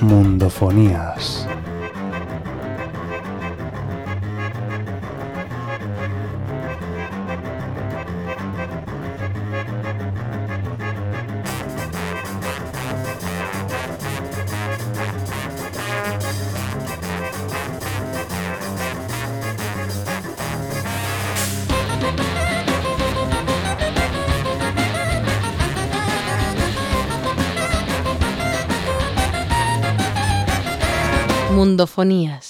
Mundofonías. Mundofonías.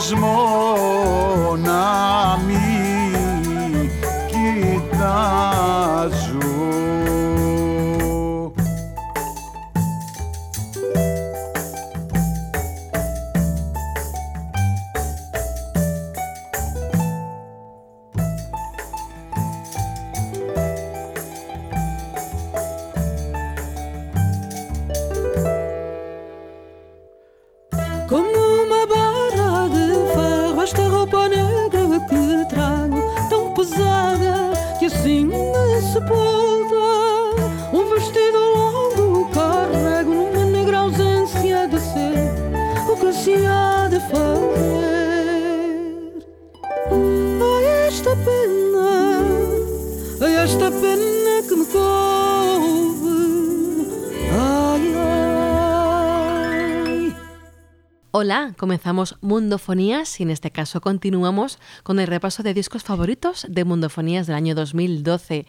Κόσμο να comenzamos Mundofonías y en este caso continuamos con el repaso de discos favoritos de Mundofonías del año 2012.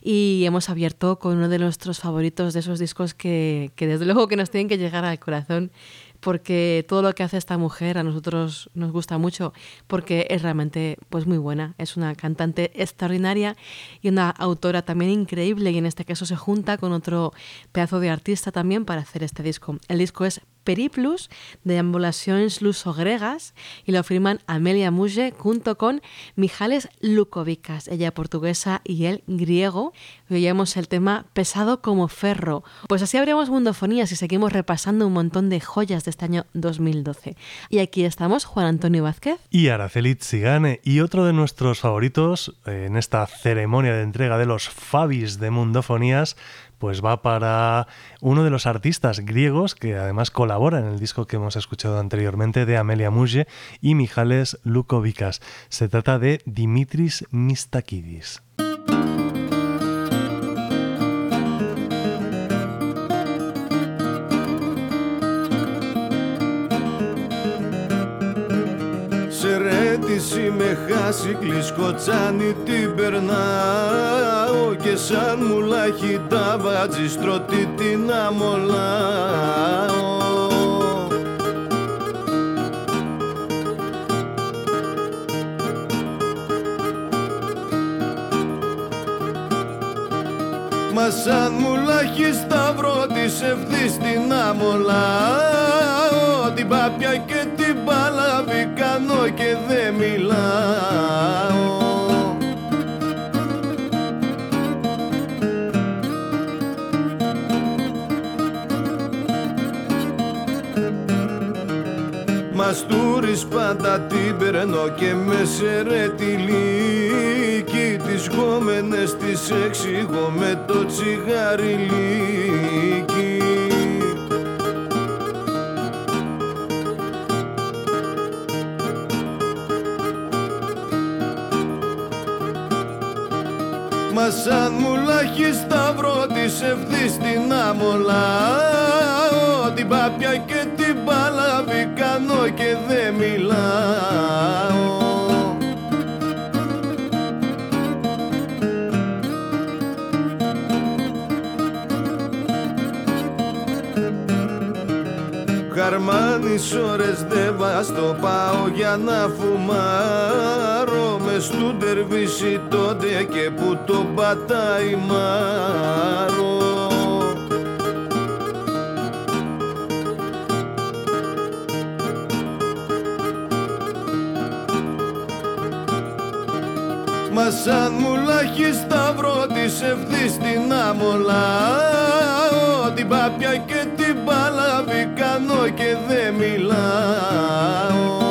Y hemos abierto con uno de nuestros favoritos de esos discos que, que desde luego que nos tienen que llegar al corazón. porque todo lo que hace esta mujer a nosotros nos gusta mucho, porque es realmente pues muy buena. Es una cantante extraordinaria y una autora también increíble y en este caso se junta con otro pedazo de artista también para hacer este disco. El disco es Periplus de Ambulaciones Lusogregas y lo firman Amelia Muge junto con Mijales Lukovicas, ella portuguesa y él griego. oíamos el tema Pesado como ferro. Pues así abrimos Mundofonías y seguimos repasando un montón de joyas de este año 2012. Y aquí estamos Juan Antonio Vázquez y Araceli Zigane y otro de nuestros favoritos en esta ceremonia de entrega de los Fabis de Mundofonías pues va para uno de los artistas griegos que además colabora en el disco que hemos escuchado anteriormente de Amelia Muge y Mijales Lukovikas. Se trata de Dimitris Mistakidis. Ζήτηση με χάσει κλεισκοτσάνι την περνάω. Και σαν μουλάχι τα βάτζι στρωτή την αμολάω. Μα σαν μουλάχι σταυρό της ευθύς την αμολάω. Την πάπια και την παλαβή κάνω και δεν μιλάω. Μαστούρις πάντα την περνώ και με σερετηλίκι Τις γόμενες τις εξηγώ με το τσιγαριλίκι Μα σαν μουλάχι σταυρό της ευθύς την αμολάω Την πάπια και την παλαβή κάνω και δεν μιλάω. Χαρμάνεις ώρες δεν βαστο πάω για να φουμάρω με στου τερβίση τότε και που το πατάει μάρο. Μα σαν μουλάχι σταυρό της ευθύς την αμολάω την πάπια και την παλαβή κάνω και δεν μιλάω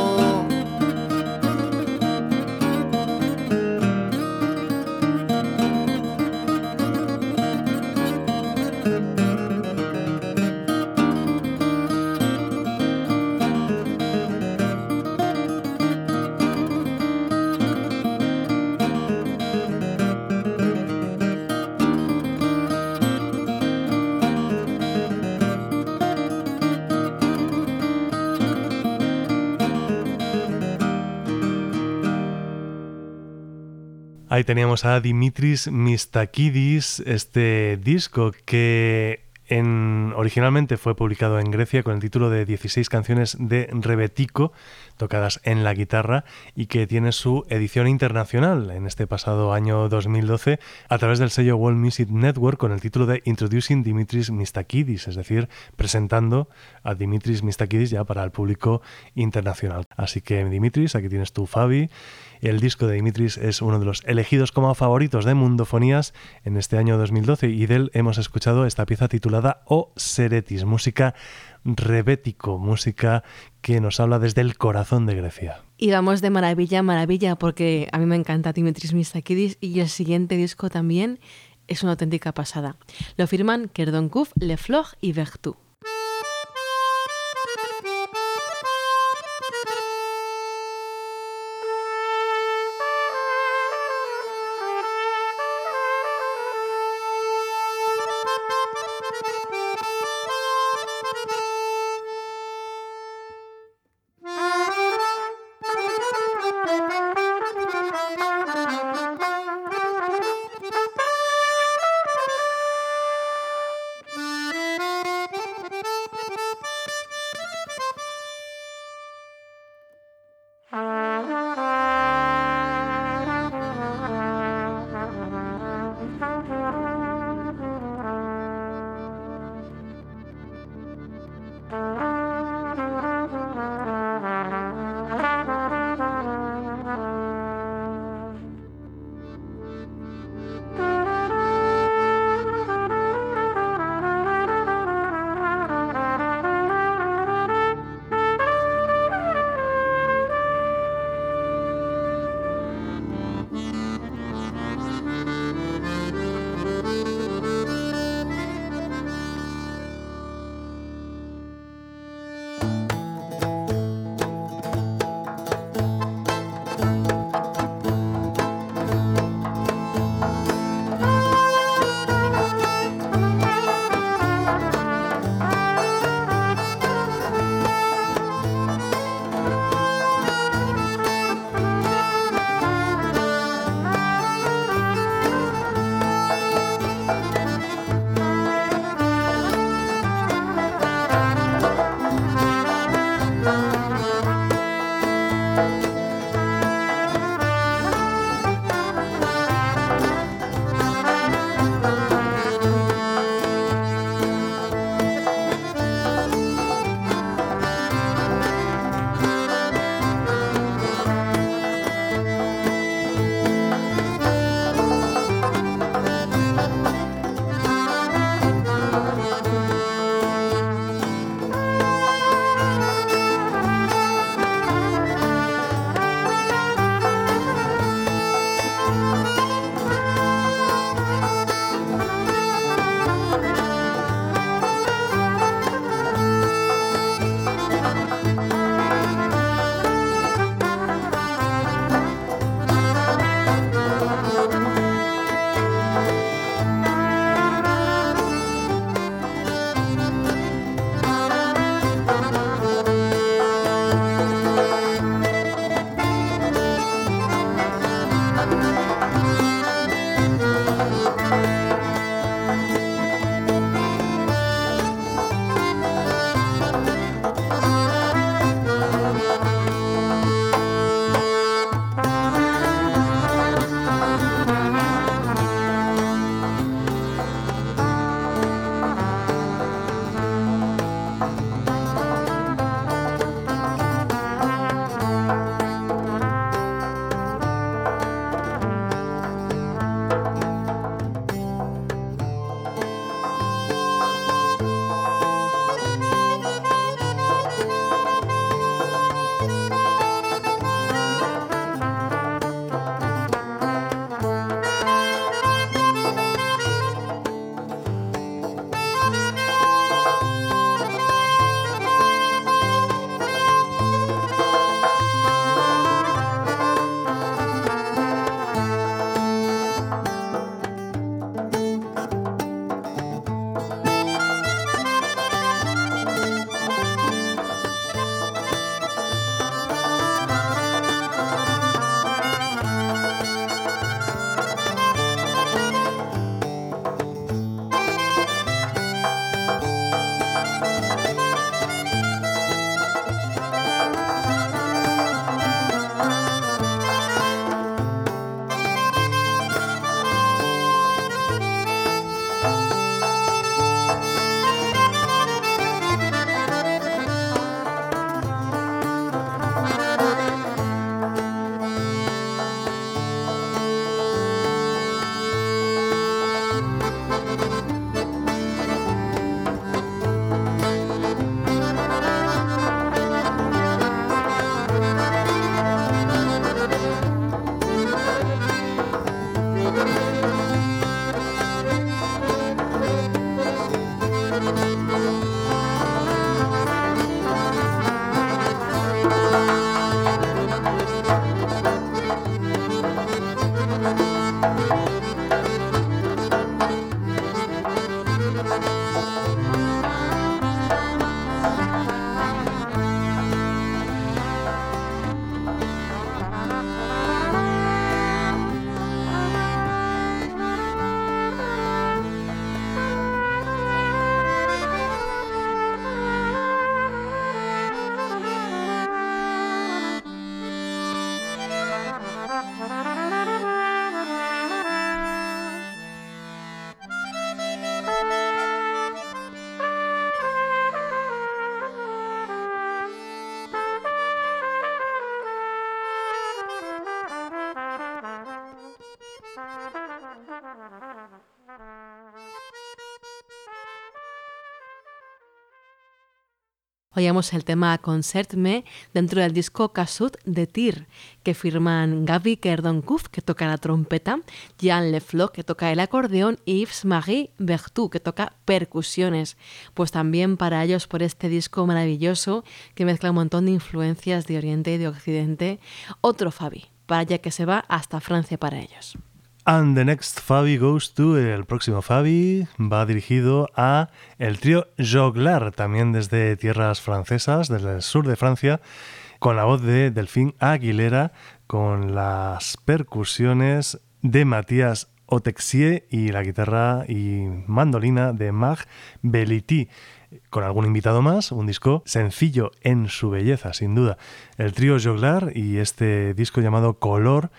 Ahí teníamos a Dimitris Mistakidis, este disco que en, originalmente fue publicado en Grecia con el título de 16 canciones de Rebetico, tocadas en la guitarra, y que tiene su edición internacional en este pasado año 2012 a través del sello World Music Network con el título de Introducing Dimitris Mistakidis, es decir, presentando a Dimitris Mistakidis ya para el público internacional. Así que Dimitris, aquí tienes tu Fabi el disco de Dimitris es uno de los elegidos como favoritos de Mundofonías en este año 2012 y de él hemos escuchado esta pieza titulada O Seretis, música rebético, música que nos habla desde el corazón de Grecia. Y vamos de maravilla a maravilla porque a mí me encanta Dimitris Mistakidis y el siguiente disco también es una auténtica pasada. Lo firman Kerdonkuf, Le Flog y Vertu. Oíamos el tema Concert Me dentro del disco Casut de Tir, que firman Gaby Kerdoncouf, que toca la trompeta, Jean Leflo, que toca el acordeón, y Yves-Marie Bertou, que toca percusiones. Pues también para ellos por este disco maravilloso que mezcla un montón de influencias de Oriente y de Occidente, otro Fabi, para ya que se va hasta Francia para ellos. And the next Fabi goes to, el próximo Fabi va dirigido a el trío Joglar, también desde tierras francesas, desde el sur de Francia, con la voz de Delphine Aguilera, con las percusiones de Matías Otexier y la guitarra y mandolina de Mag Beliti con algún invitado más, un disco sencillo en su belleza, sin duda. El trío Joglar y este disco llamado Color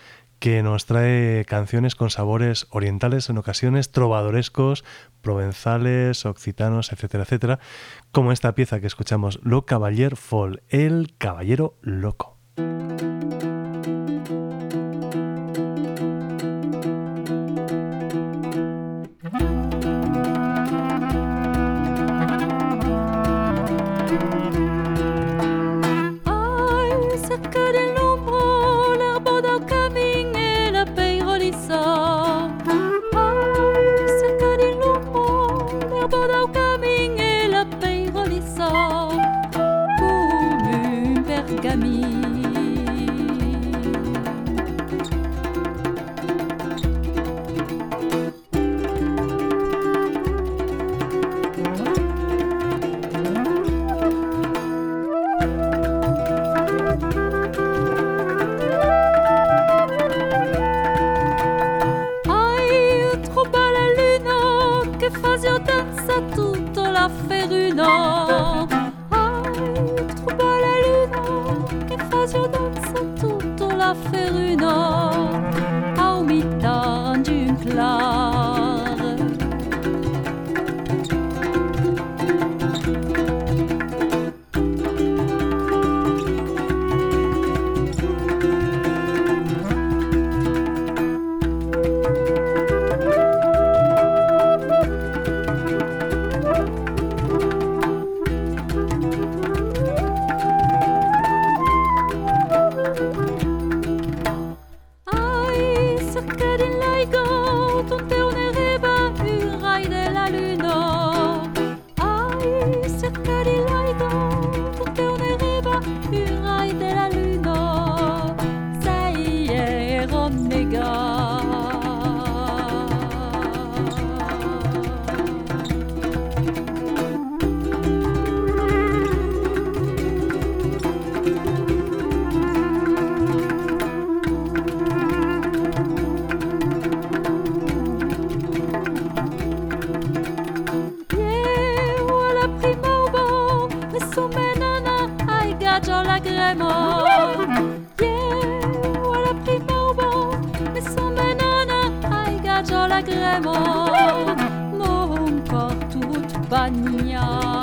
que nos trae canciones con sabores orientales, en ocasiones trovadorescos, provenzales, occitanos, etcétera, etcétera, como esta pieza que escuchamos, Lo Cavalier Fall, el caballero loco. la gremo, mon corps toute bagnat.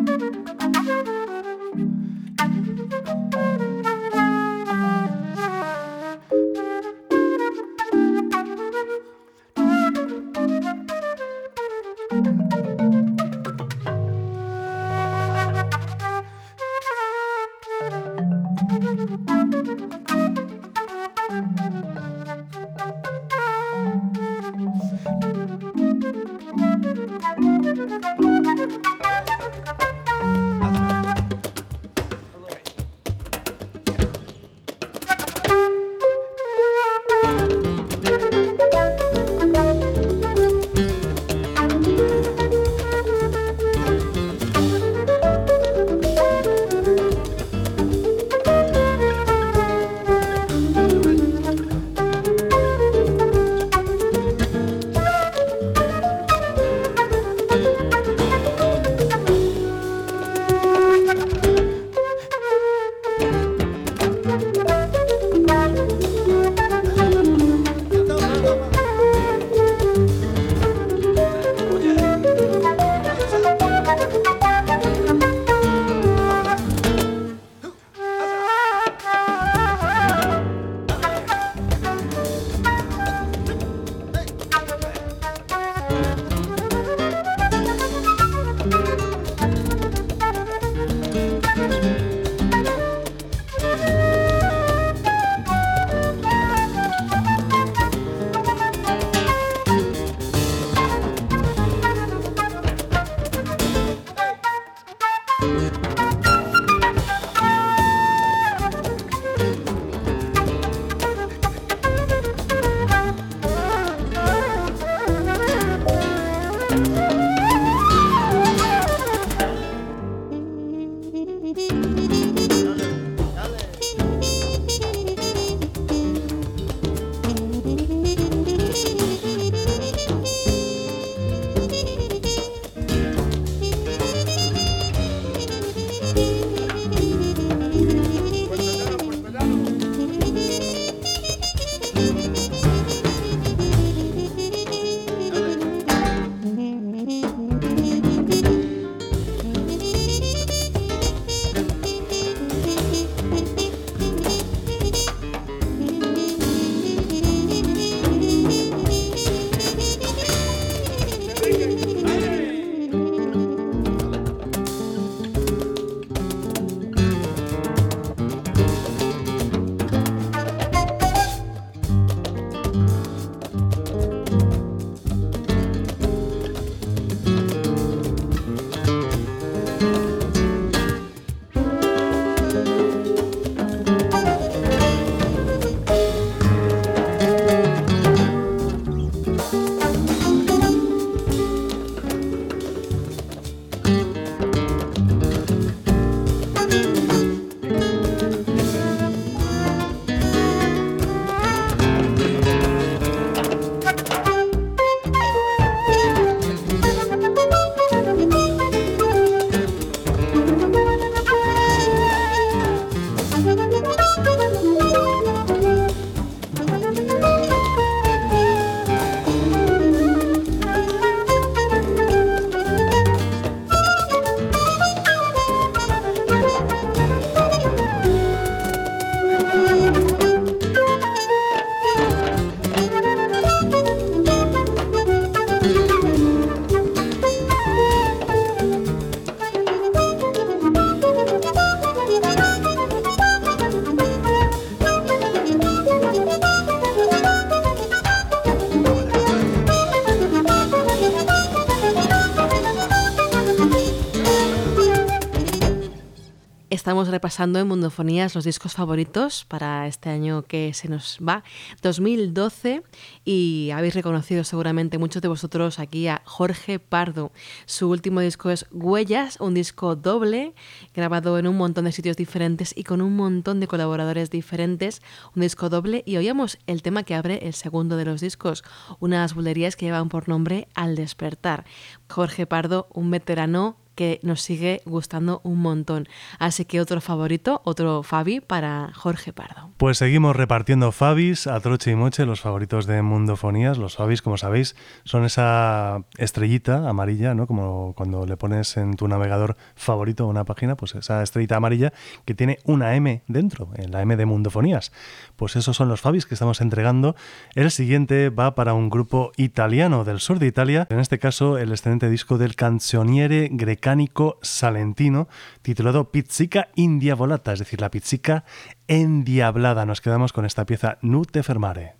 Repasando en Mundofonías los discos favoritos para este año que se nos va, 2012, y habéis reconocido seguramente muchos de vosotros aquí a Jorge Pardo. Su último disco es Huellas, un disco doble, grabado en un montón de sitios diferentes y con un montón de colaboradores diferentes, un disco doble, y oíamos el tema que abre el segundo de los discos, unas bulerías que llevan por nombre Al despertar. Jorge Pardo, un veterano que nos sigue gustando un montón. Así que otro favorito, otro Fabi para Jorge Pardo. Pues seguimos repartiendo Fabis a troche y moche, los favoritos de Mundofonías. Los Fabis, como sabéis, son esa estrellita amarilla, ¿no? Como cuando le pones en tu navegador favorito una página, pues esa estrellita amarilla que tiene una M dentro, en la M de Mundofonías. Pues esos son los Fabis que estamos entregando. El siguiente va para un grupo italiano del sur de Italia, en este caso el excelente disco del canzoniere grecánico salentino, titulado Pizzica Indiavolata, es decir, la pizzica endiablada. Nos quedamos con esta pieza Fermare.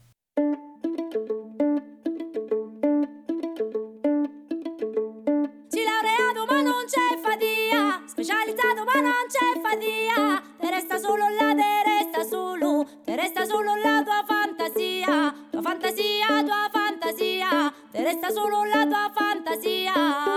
Fatia, te tua fantasia, tua fantasia, te resta solo la tua fantasia.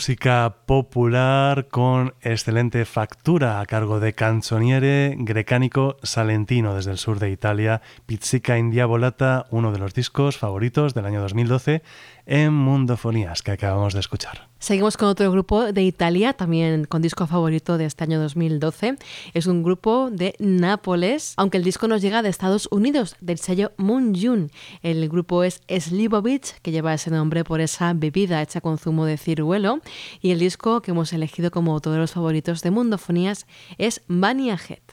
Música popular con excelente factura a cargo de canzoniere grecánico salentino desde el sur de Italia, Pizzica Indiabolata, uno de los discos favoritos del año 2012 en Mundofonías que acabamos de escuchar. Seguimos con otro grupo de Italia, también con disco favorito de este año 2012. Es un grupo de Nápoles, aunque el disco nos llega de Estados Unidos, del sello Moon June. El grupo es Slivovich, que lleva ese nombre por esa bebida hecha con zumo de ciruelo. Y el disco que hemos elegido como otro de los favoritos de Mundofonías es Vania Head.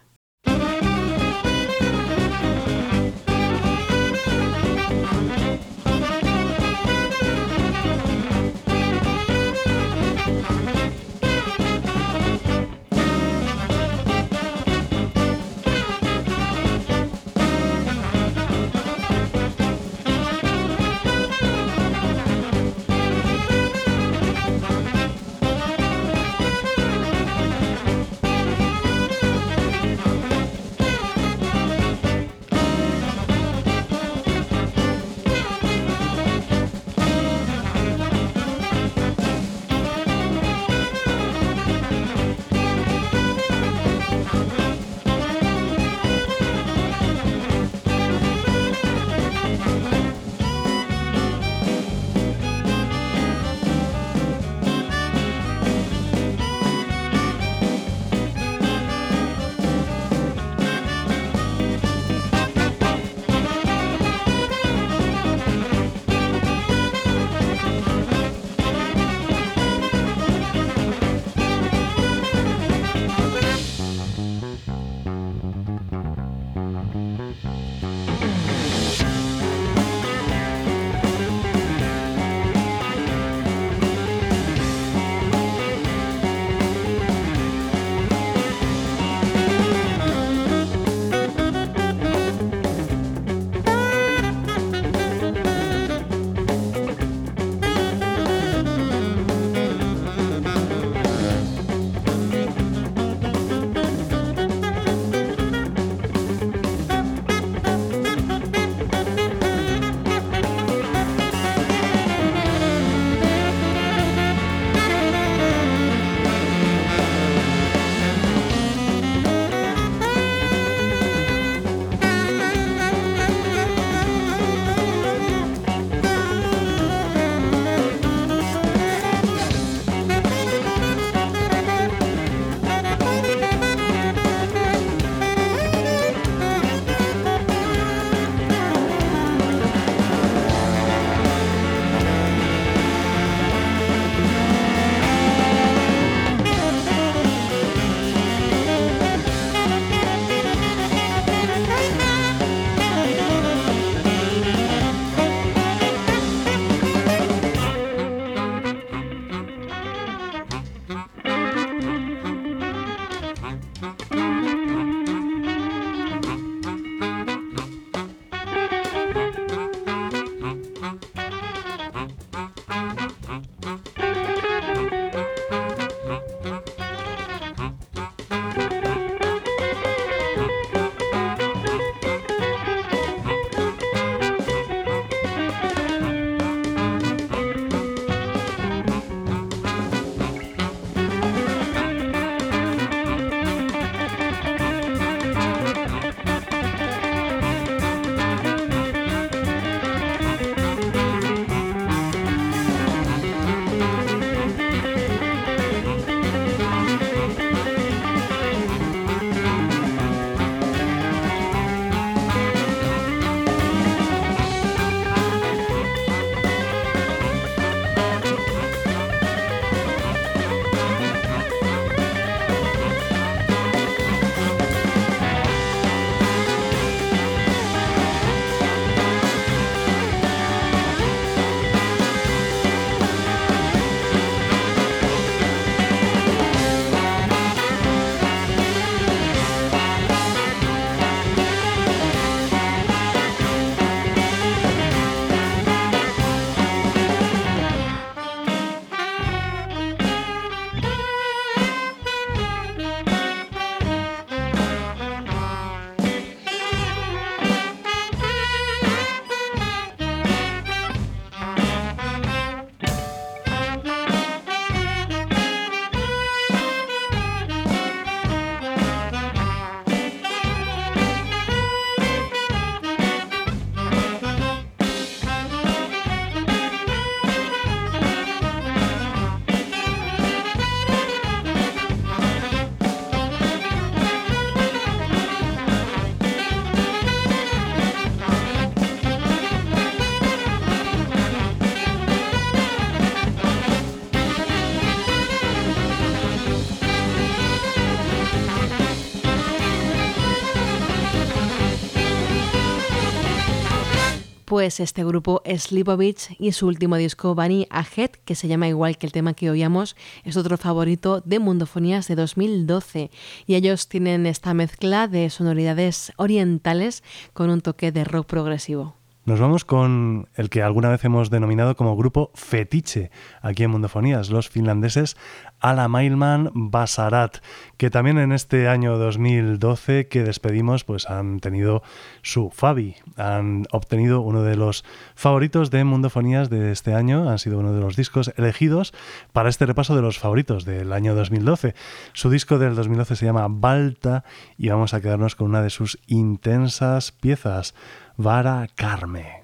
Pues este grupo Slipovich y su último disco Bunny Ahead, que se llama igual que el tema que oíamos, es otro favorito de Mundofonías de 2012. Y ellos tienen esta mezcla de sonoridades orientales con un toque de rock progresivo. Nos vamos con el que alguna vez hemos denominado como grupo fetiche aquí en Mundofonías, los finlandeses Alamailman Basarat, que también en este año 2012 que despedimos pues han tenido su Fabi, han obtenido uno de los favoritos de Mundofonías de este año, han sido uno de los discos elegidos para este repaso de los favoritos del año 2012. Su disco del 2012 se llama Balta y vamos a quedarnos con una de sus intensas piezas. Vara Carme.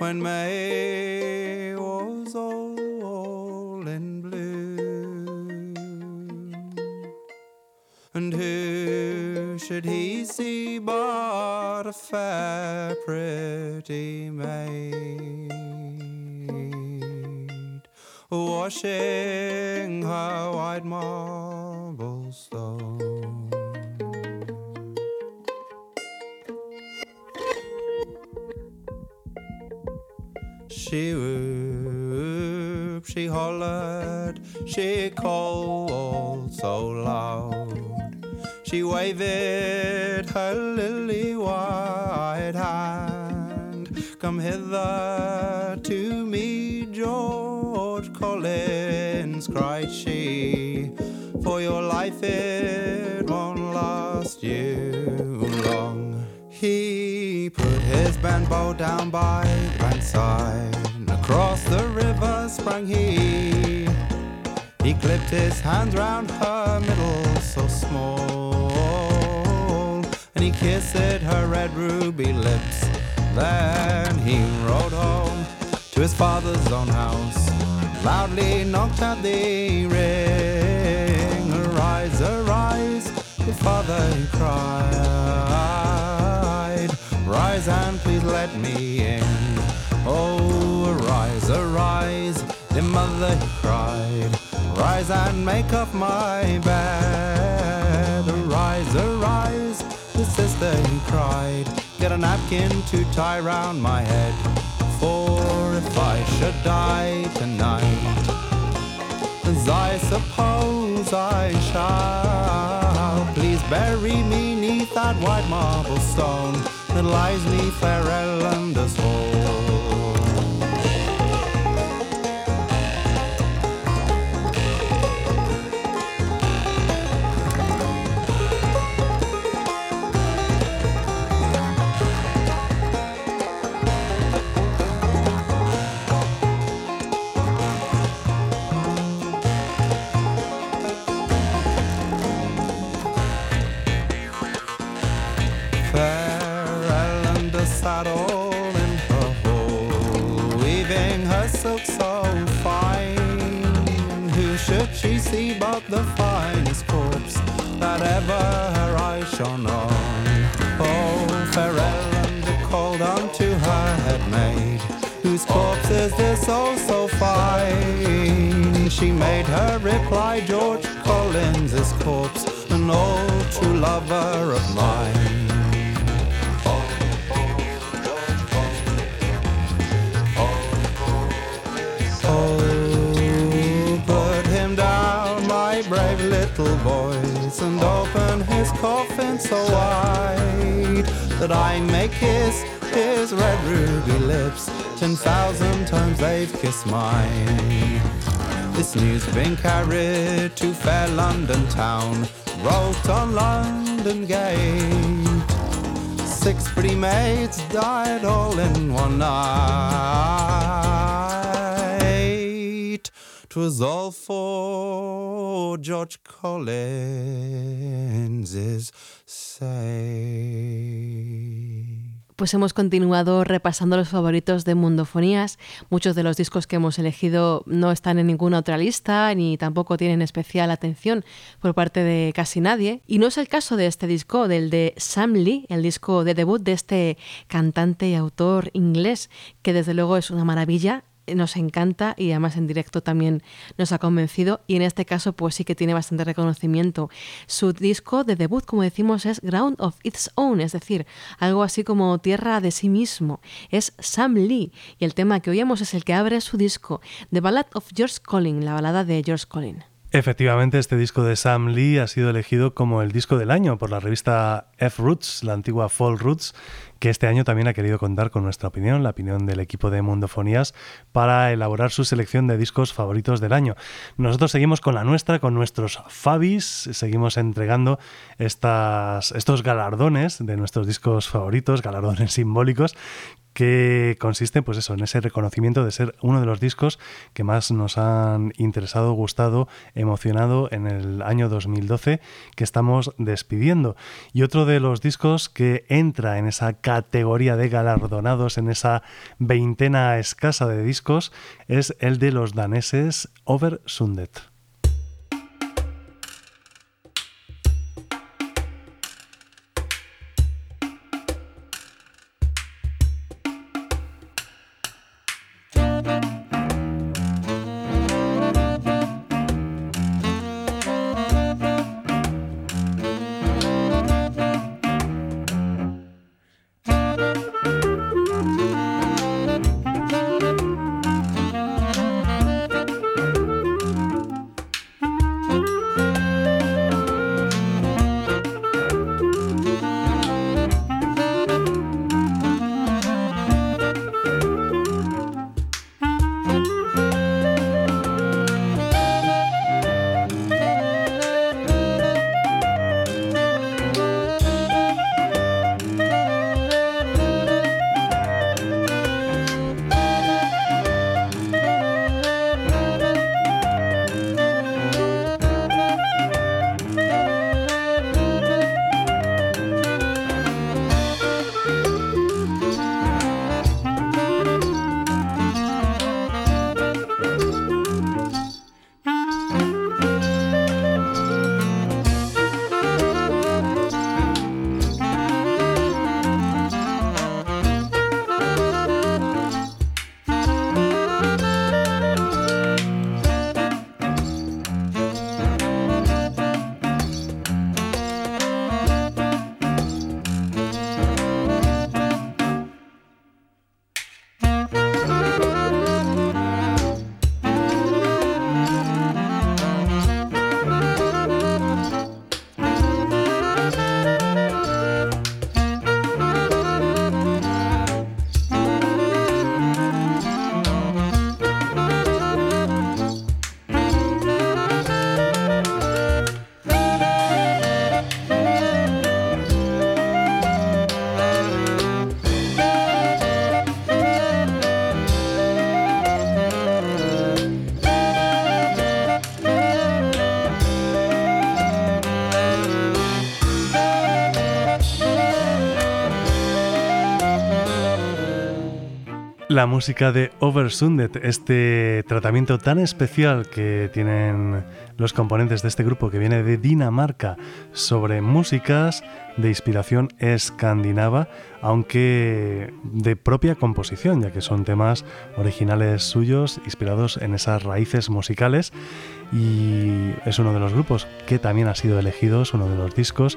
when May was all in bloom. And who should he see but a fair, pretty maid washing her white marble stone? She whooped, she hollered, she called so loud. She waved her lily white hand. Come hither to me, George Collins, cried she. For your life it won't last you long. He put his band bow down by bankside. Across the river sprang he. He clipped his hands round her middle so small. And he kissed her red ruby lips. Then he rode home to his father's own house. Loudly knocked at the ring. Arise, arise, your father he cried. Rise and please let me in. Oh, arise, arise, dear mother, he cried. Rise and make up my bed. Arise, arise, the sister, he cried. Get a napkin to tie round my head. For if I should die tonight, as I suppose I shall, please bury me neath that white marble stone that lies neath fair hall. Fair that I may kiss his red ruby lips. Ten thousand times they've kissed mine. This news been carried to fair London town, wrote on London gate. Six pretty maids died all in one night. 'Twas all for George Collins's. Pues hemos continuado repasando los favoritos de Mundofonías. Muchos de los discos que hemos elegido no están en ninguna otra lista ni tampoco tienen especial atención por parte de casi nadie. Y no es el caso de este disco, del de Sam Lee, el disco de debut de este cantante y autor inglés, que desde luego es una maravilla nos encanta y además en directo también nos ha convencido y en este caso pues sí que tiene bastante reconocimiento. Su disco de debut, como decimos, es Ground of Its Own, es decir, algo así como tierra de sí mismo. Es Sam Lee y el tema que oímos es el que abre su disco, The Ballad of George Collin, la balada de George Collin. Efectivamente, este disco de Sam Lee ha sido elegido como el disco del año por la revista F-Roots, la antigua Fall Roots, que este año también ha querido contar con nuestra opinión, la opinión del equipo de Mundofonías, para elaborar su selección de discos favoritos del año. Nosotros seguimos con la nuestra, con nuestros Fabis, seguimos entregando estos galardones de nuestros discos favoritos, galardones simbólicos, que consiste pues eso, en ese reconocimiento de ser uno de los discos que más nos han interesado, gustado, emocionado en el año 2012 que estamos despidiendo. Y otro de los discos que entra en esa categoría de galardonados, en esa veintena escasa de discos, es el de los daneses Over Sundet. La música de Oversunded, este tratamiento tan especial que tienen los componentes de este grupo que viene de Dinamarca sobre músicas de inspiración escandinava, aunque de propia composición, ya que son temas originales suyos, inspirados en esas raíces musicales. Y es uno de los grupos que también ha sido elegido, es uno de los discos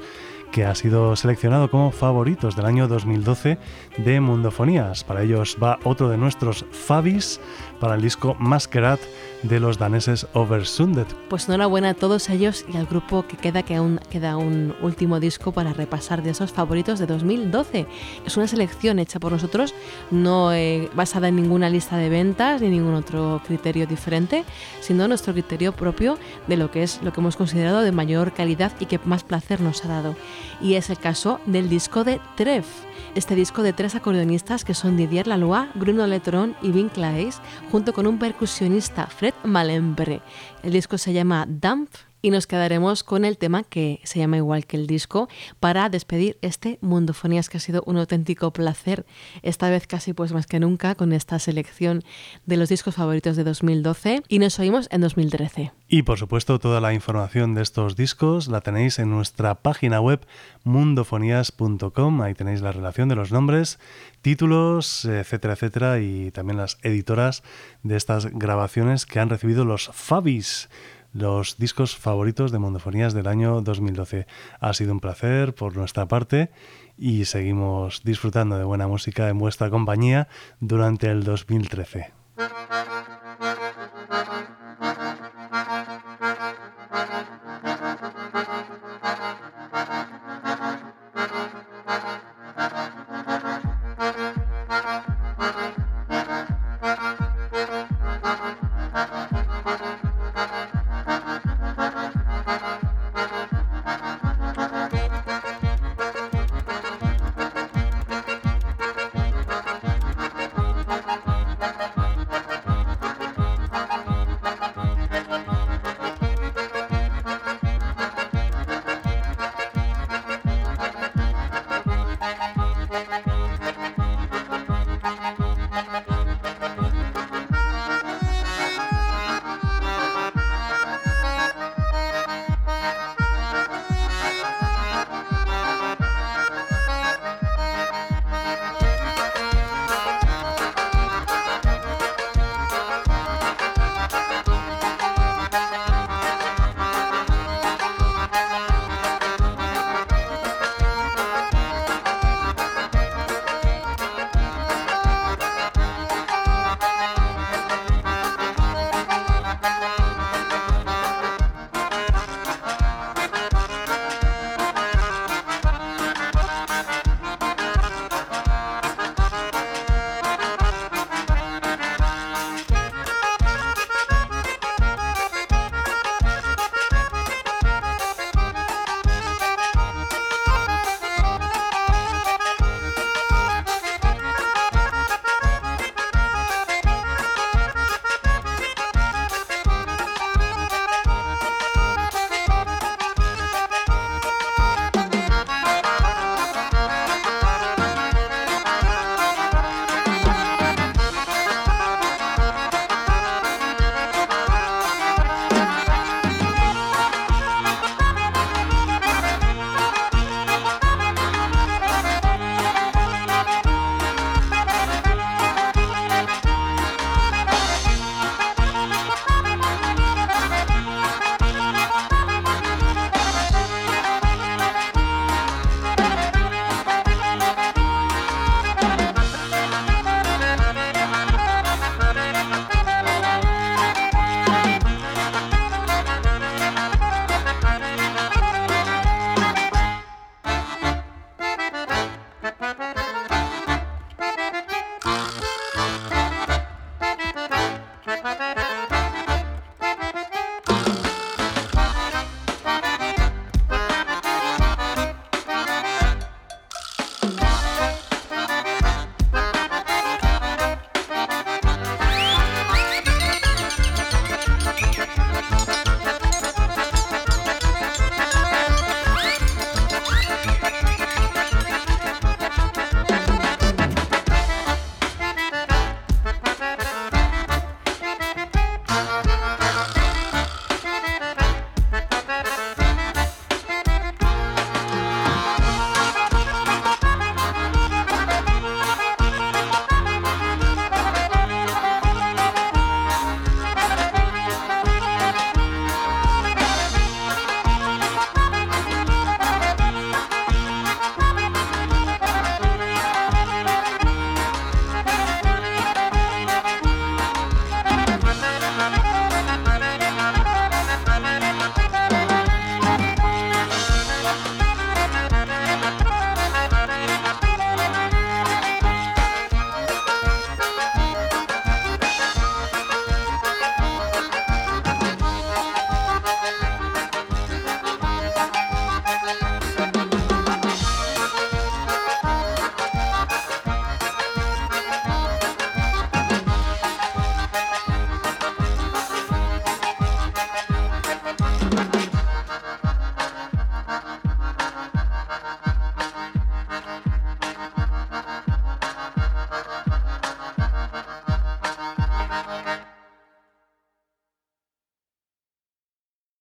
que ha sido seleccionado como favoritos del año 2012 de Mundofonías. Para ellos va otro de nuestros Fabis para el disco Masquerade de los daneses Oversunded. Pues enhorabuena a todos ellos y al grupo que queda, que aún queda un último disco para repasar de esos favoritos de 2012. Es una selección hecha por nosotros, no eh, basada en ninguna lista de ventas ni ningún otro criterio diferente, sino nuestro criterio propio de lo que es lo que hemos considerado de mayor calidad y que más placer nos ha dado. Y es el caso del disco de Treff este disco de tres acordeonistas que son Didier Lalois, Bruno Letron y Vin Claes, junto con un percusionista, Fred Malembre. El disco se llama Dump y nos quedaremos con el tema que se llama igual que el disco para despedir este Mundofonías que ha sido un auténtico placer, esta vez casi pues más que nunca con esta selección de los discos favoritos de 2012 y nos oímos en 2013. Y por supuesto toda la información de estos discos la tenéis en nuestra página web mundofonías.com, ahí tenéis la relación de los nombres, títulos, etcétera, etcétera y también las editoras de estas grabaciones que han recibido los Fabis los discos favoritos de Mundofonías del año 2012. Ha sido un placer por nuestra parte y seguimos disfrutando de buena música en vuestra compañía durante el 2013.